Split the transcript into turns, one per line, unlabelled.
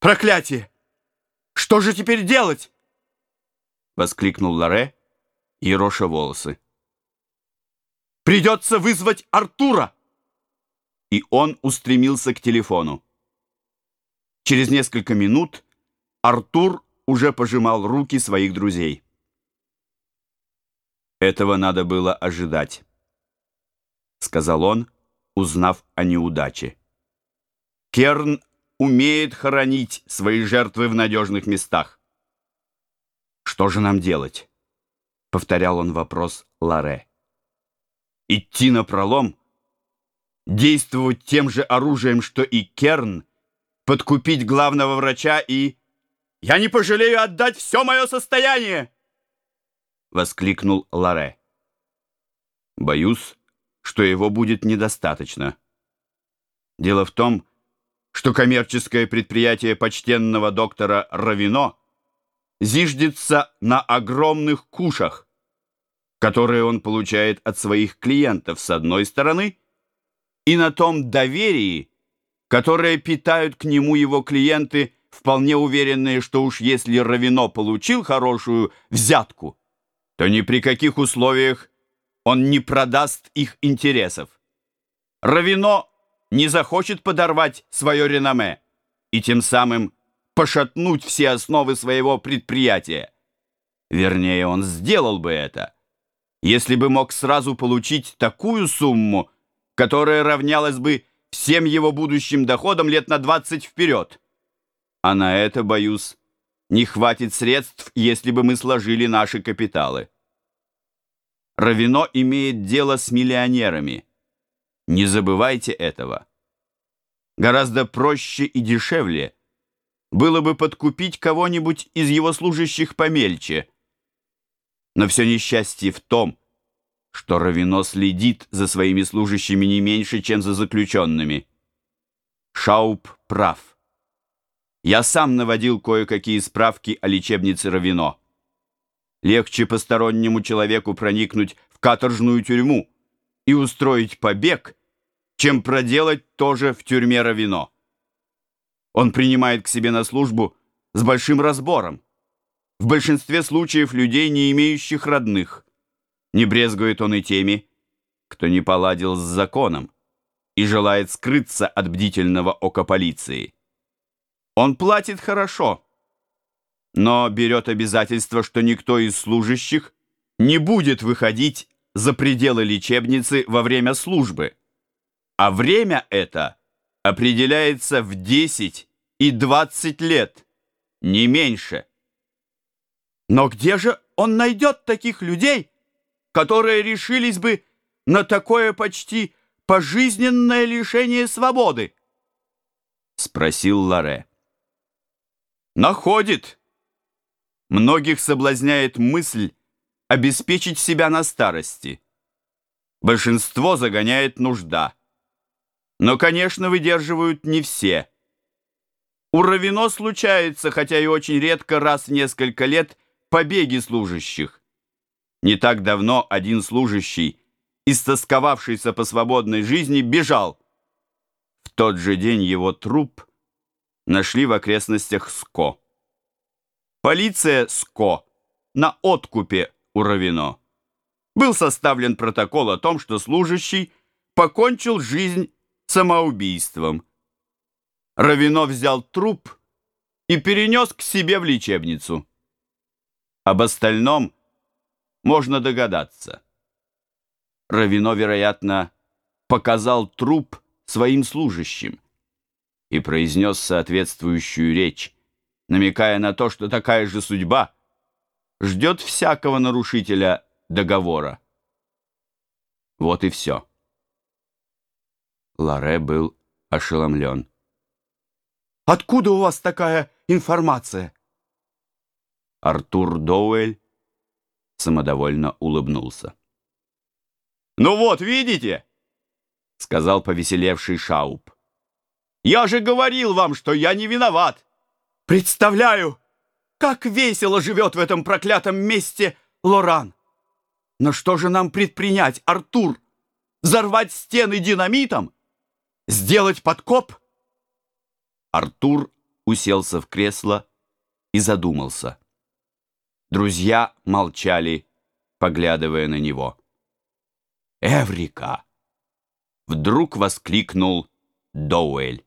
Проклятие! Что же теперь делать? Воскликнул Ларе, ероша волосы. Придется вызвать Артура! И он устремился к телефону. Через несколько минут Артур уже пожимал руки своих друзей. Этого надо было ожидать, сказал он, узнав о неудаче. Керн умеет хоронить свои жертвы в надежных местах. Что же нам делать? повторял он вопрос Ларе. Идти на пролом, действовать тем же оружием, что и Керн, подкупить главного врача и я не пожалею отдать все мое состояние!» — воскликнул Ларе. «Боюсь, что его будет недостаточно. Дело в том, что коммерческое предприятие почтенного доктора Равино зиждется на огромных кушах, которые он получает от своих клиентов с одной стороны, и на том доверии, которое питают к нему его клиенты – вполне уверенные, что уж если Равино получил хорошую взятку, то ни при каких условиях он не продаст их интересов. Равино не захочет подорвать свое реноме и тем самым пошатнуть все основы своего предприятия. Вернее, он сделал бы это, если бы мог сразу получить такую сумму, которая равнялась бы всем его будущим доходам лет на 20 вперед. А на это, боюсь, не хватит средств, если бы мы сложили наши капиталы. Равино имеет дело с миллионерами. Не забывайте этого. Гораздо проще и дешевле было бы подкупить кого-нибудь из его служащих помельче. Но все несчастье в том, что Равино следит за своими служащими не меньше, чем за заключенными. Шауп прав. Я сам наводил кое-какие справки о лечебнице Равино. Легче постороннему человеку проникнуть в каторжную тюрьму и устроить побег, чем проделать то же в тюрьме Равино. Он принимает к себе на службу с большим разбором. В большинстве случаев людей, не имеющих родных. Не брезгует он и теми, кто не поладил с законом и желает скрыться от бдительного ока полиции. Он платит хорошо, но берет обязательство, что никто из служащих не будет выходить за пределы лечебницы во время службы. А время это определяется в 10 и 20 лет, не меньше. Но где же он найдет таких людей, которые решились бы на такое почти пожизненное лишение свободы? Спросил Ларе. Находит. Многих соблазняет мысль обеспечить себя на старости. Большинство загоняет нужда. Но, конечно, выдерживают не все. У Равино случается, хотя и очень редко, раз в несколько лет, побеги служащих. Не так давно один служащий, истосковавшийся по свободной жизни, бежал. В тот же день его труп – нашли в окрестностях СКО. Полиция СКО на откупе у Равино. Был составлен протокол о том, что служащий покончил жизнь самоубийством. Равино взял труп и перенес к себе в лечебницу. Об остальном можно догадаться. Равино, вероятно, показал труп своим служащим и произнес соответствующую речь, намекая на то, что такая же судьба ждет всякого нарушителя договора. Вот и все. Ларе был ошеломлен. «Откуда у вас такая информация?» Артур Доуэль самодовольно улыбнулся. «Ну вот, видите?» — сказал повеселевший Шауп. Я же говорил вам, что я не виноват. Представляю, как весело живет в этом проклятом месте Лоран. Но что же нам предпринять, Артур? Взорвать стены динамитом? Сделать подкоп? Артур уселся в кресло и задумался. Друзья молчали, поглядывая на него. «Эврика!» Вдруг воскликнул Доуэль.